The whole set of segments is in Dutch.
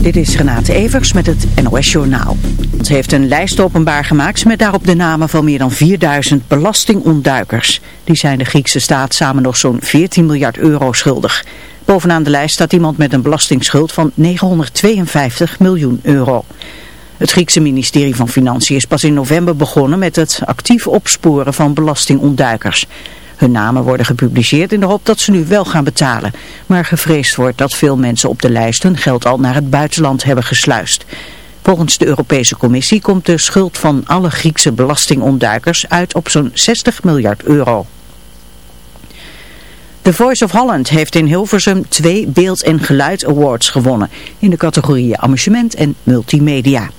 Dit is Renate Evers met het NOS Journaal. Het heeft een lijst openbaar gemaakt met daarop de namen van meer dan 4000 belastingontduikers. Die zijn de Griekse staat samen nog zo'n 14 miljard euro schuldig. Bovenaan de lijst staat iemand met een belastingsschuld van 952 miljoen euro. Het Griekse ministerie van Financiën is pas in november begonnen met het actief opsporen van belastingontduikers. Hun namen worden gepubliceerd in de hoop dat ze nu wel gaan betalen. Maar gevreesd wordt dat veel mensen op de lijst hun geld al naar het buitenland hebben gesluist. Volgens de Europese Commissie komt de schuld van alle Griekse belastingontduikers uit op zo'n 60 miljard euro. The Voice of Holland heeft in Hilversum twee beeld- en geluid awards gewonnen in de categorieën amusement en multimedia.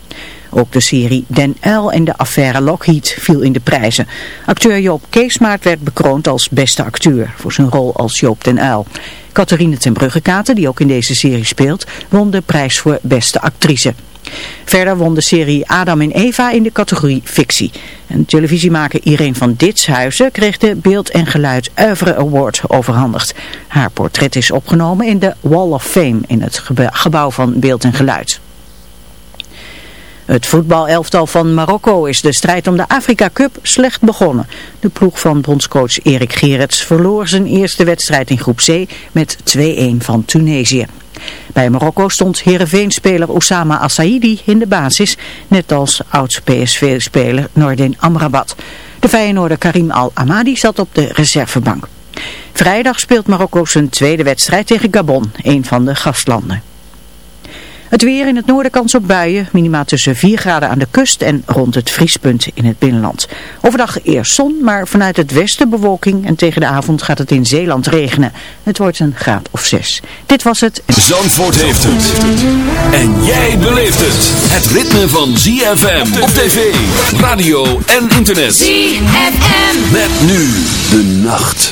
Ook de serie Den L en de affaire Lockheed viel in de prijzen. Acteur Joop Keesmaart werd bekroond als beste acteur voor zijn rol als Joop Den L. Catharine ten Bruggekaten, die ook in deze serie speelt, won de prijs voor beste actrice. Verder won de serie Adam en Eva in de categorie fictie. En televisiemaker Irene van Ditshuizen kreeg de Beeld en Geluid Oeuvre Award overhandigd. Haar portret is opgenomen in de Wall of Fame in het gebouw van Beeld en Geluid. Het voetbalelftal van Marokko is de strijd om de Afrika Cup slecht begonnen. De ploeg van bondscoach Erik Gerets verloor zijn eerste wedstrijd in groep C met 2-1 van Tunesië. Bij Marokko stond Heerenveen-speler Oussama Assaidi in de basis, net als oud-PSV-speler Nordin Amrabat. De Feyenoorder Karim Al-Amadi zat op de reservebank. Vrijdag speelt Marokko zijn tweede wedstrijd tegen Gabon, een van de gastlanden. Het weer in het noorden kans op buien, minimaal tussen 4 graden aan de kust en rond het vriespunt in het binnenland. Overdag eerst zon, maar vanuit het westen bewolking en tegen de avond gaat het in Zeeland regenen. Het wordt een graad of 6. Dit was het. Zandvoort heeft het. En jij beleeft het. Het ritme van ZFM op tv, radio en internet. ZFM. Met nu de nacht.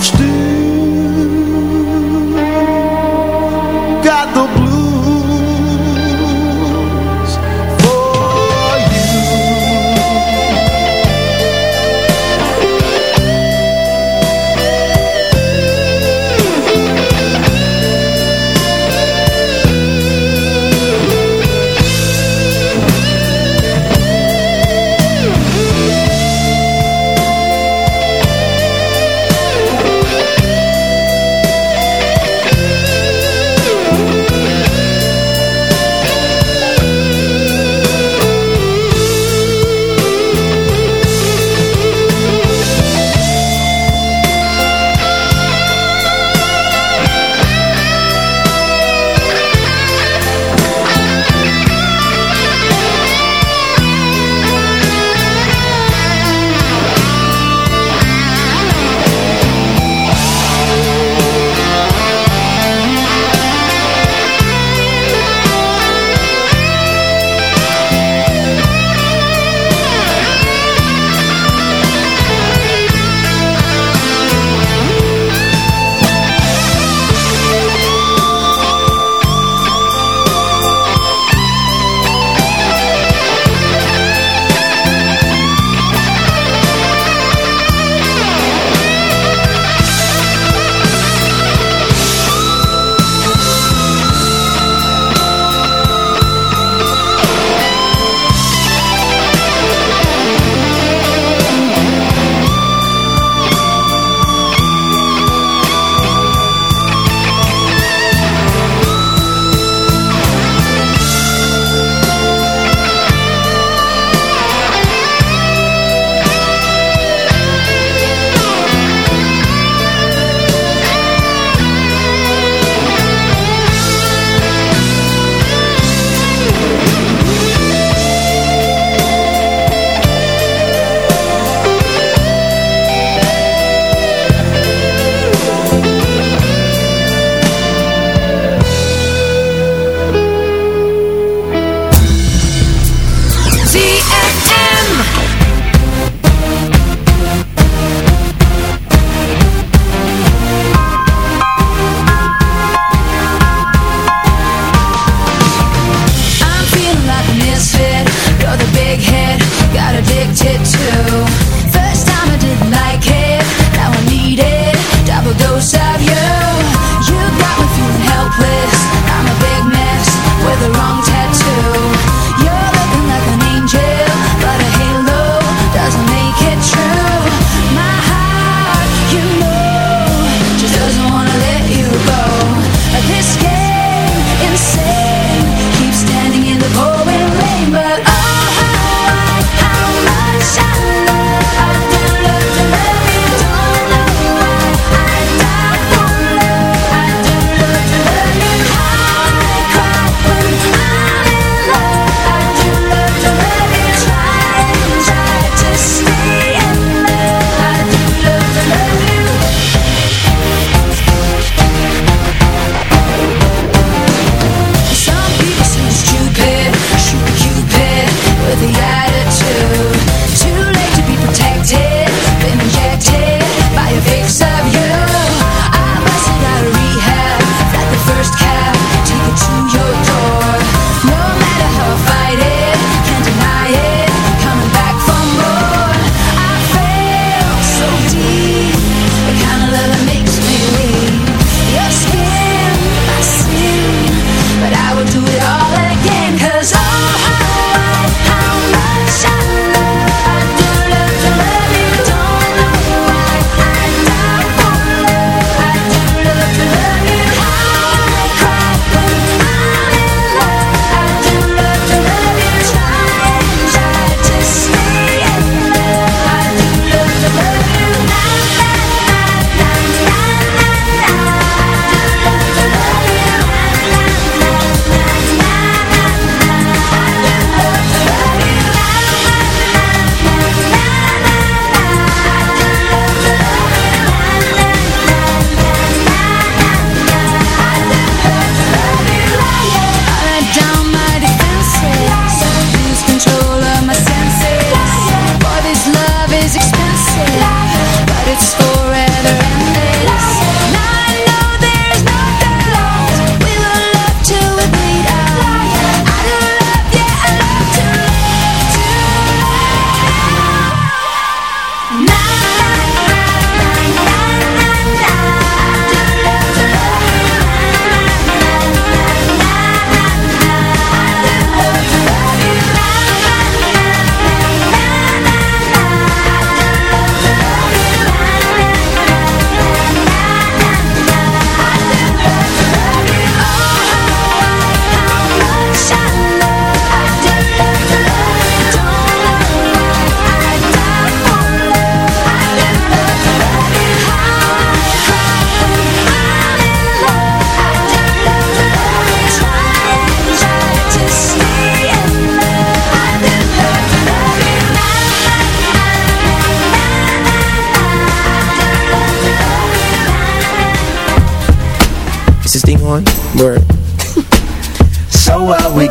Still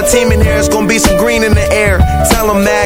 my team in here, it's gonna be some green in the air. Tell 'em Mac.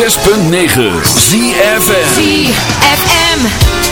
106.9 ZFM. ZFM.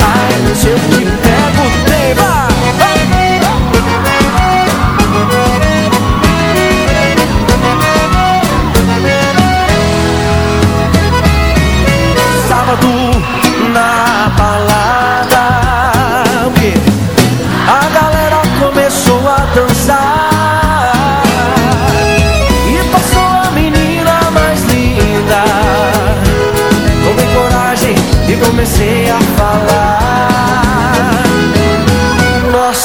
Ai, se eu te pego, tem